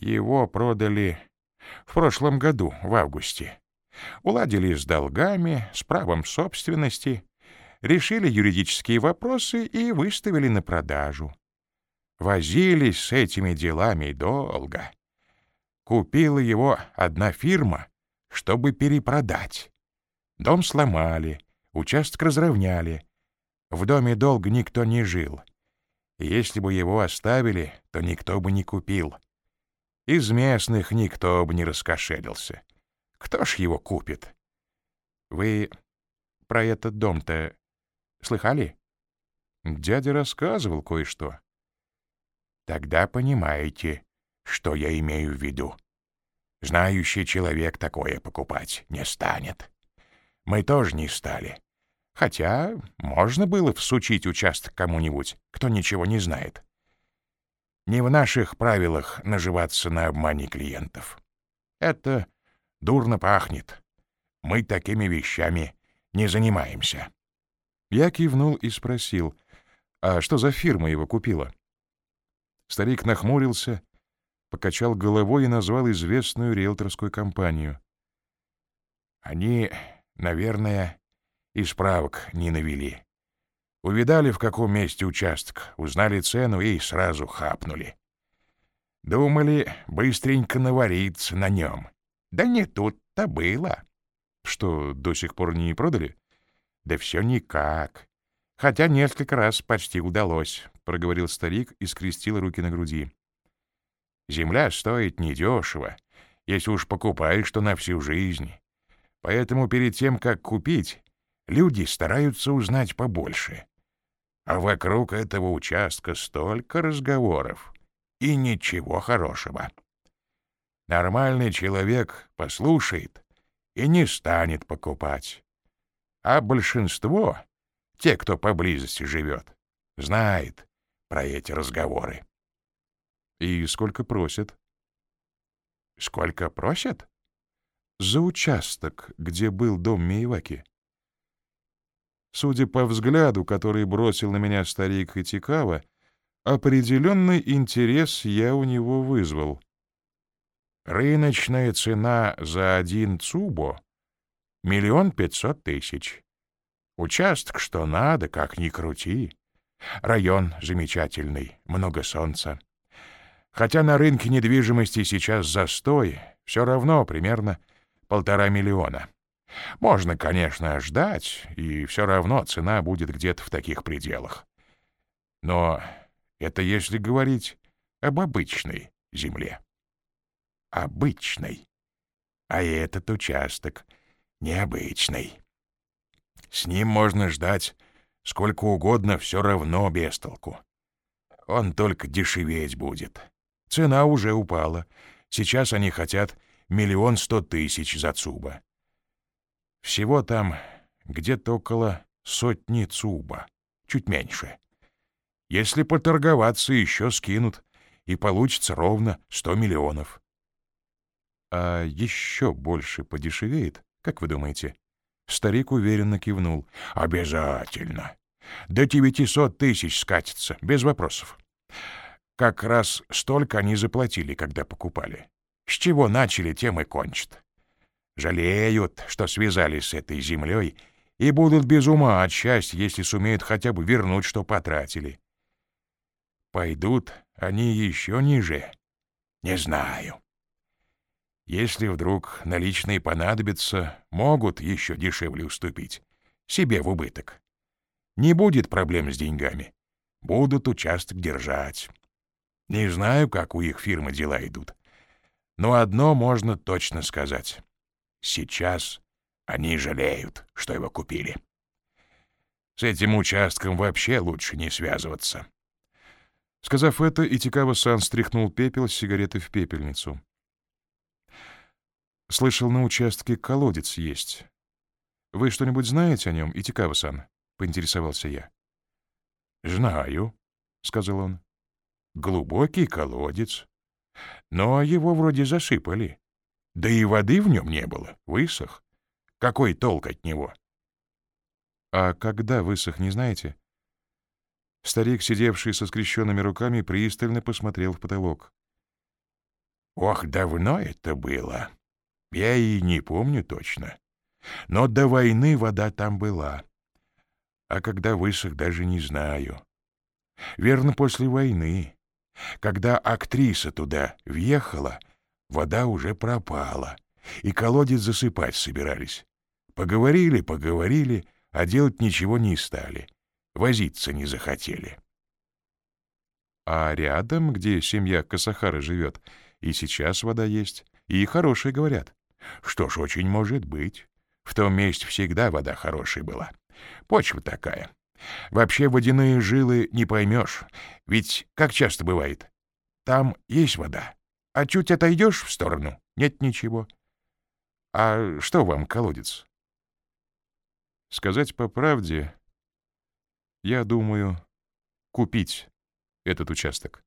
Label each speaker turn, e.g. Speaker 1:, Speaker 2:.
Speaker 1: Его продали в прошлом году, в августе. Уладили с долгами, с правом собственности, решили юридические вопросы и выставили на продажу. Возились с этими делами долго. Купила его одна фирма, чтобы перепродать. Дом сломали, участок разровняли. В доме долго никто не жил. Если бы его оставили, то никто бы не купил. Из местных никто бы не раскошелился. Кто ж его купит? Вы про этот дом-то слыхали? Дядя рассказывал кое-что. Тогда понимаете, что я имею в виду. Знающий человек такое покупать не станет. Мы тоже не стали. Хотя можно было всучить участок кому-нибудь, кто ничего не знает. Не в наших правилах наживаться на обмане клиентов. Это дурно пахнет. Мы такими вещами не занимаемся.
Speaker 2: Я кивнул и спросил, а что за фирма его купила? Старик нахмурился, покачал головой и назвал известную риэлторскую компанию.
Speaker 1: Они, наверное, и справок не навели. Увидали, в каком месте участок, узнали цену и сразу хапнули. Думали быстренько навариться на нем. Да не тут-то было.
Speaker 2: Что, до сих пор не продали?
Speaker 1: Да все никак. Хотя несколько раз почти удалось, — проговорил старик и скрестил руки на груди. Земля стоит недешево, если уж покупаешь, то на всю жизнь. Поэтому перед тем, как купить, люди стараются узнать побольше. А вокруг этого участка столько разговоров и ничего хорошего. Нормальный человек послушает и не станет покупать. А большинство, те, кто поблизости живет, знает про эти разговоры.
Speaker 2: И сколько просят?
Speaker 1: Сколько просят?
Speaker 2: За участок, где был дом Миеваки. Судя по взгляду, который бросил на меня старик Хитикава, определенный интерес я у него вызвал.
Speaker 1: Рыночная цена за один цубо — миллион пятьсот тысяч. Участок что надо, как ни крути. Район замечательный, много солнца. Хотя на рынке недвижимости сейчас застой, все равно примерно полтора миллиона. Можно, конечно, ждать, и все равно цена будет где-то в таких пределах. Но это если говорить об обычной земле. Обычной. А этот участок необычный. С ним можно ждать сколько угодно, все равно без толку. Он только дешеветь будет. Цена уже упала. Сейчас они хотят миллион сто тысяч за цуба. Всего там где-то около сотни цуба, чуть меньше. Если поторговаться, еще скинут, и получится ровно сто миллионов.
Speaker 2: А еще больше подешевеет, как вы думаете? Старик уверенно кивнул.
Speaker 1: Обязательно. До девятисот тысяч скатится, без вопросов. Как раз столько они заплатили, когда покупали. С чего начали, тем и кончат. Жалеют, что связались с этой землей, и будут без ума от счастья, если сумеют хотя бы вернуть, что потратили. Пойдут они еще ниже? Не знаю. Если вдруг наличные понадобятся, могут еще дешевле уступить. Себе в убыток. Не будет проблем с деньгами. Будут участок держать. Не знаю, как у их фирмы дела идут. Но одно можно точно сказать. Сейчас они жалеют, что его купили. С этим участком вообще лучше не связываться.
Speaker 2: Сказав это, Итикава-сан стряхнул пепел с сигареты в пепельницу. «Слышал, на участке колодец есть. Вы что-нибудь знаете о нем, Итикава-сан?» — поинтересовался я.
Speaker 1: «Знаю», — сказал он. «Глубокий колодец. Но его вроде засыпали. Да и воды в нем не было, высох. Какой толк от него?
Speaker 2: А когда высох, не знаете? Старик, сидевший со скрещенными руками, пристально посмотрел в потолок.
Speaker 1: Ох, давно это было. Я и не помню точно. Но до войны вода там была. А когда высох, даже не знаю. Верно, после войны. Когда актриса туда въехала, вода уже пропала, и колодец засыпать собирались. Поговорили, поговорили, а делать ничего не стали. Возиться не захотели.
Speaker 2: А рядом, где семья Касахара живет, и сейчас вода есть, и хорошие говорят.
Speaker 1: Что ж, очень может быть. В том месте всегда вода хорошая была. Почва такая. Вообще водяные жилы не поймешь. Ведь как часто бывает? Там есть вода, а чуть отойдешь в сторону — нет ничего. А что вам колодец?
Speaker 2: Сказать по правде, я думаю купить этот участок.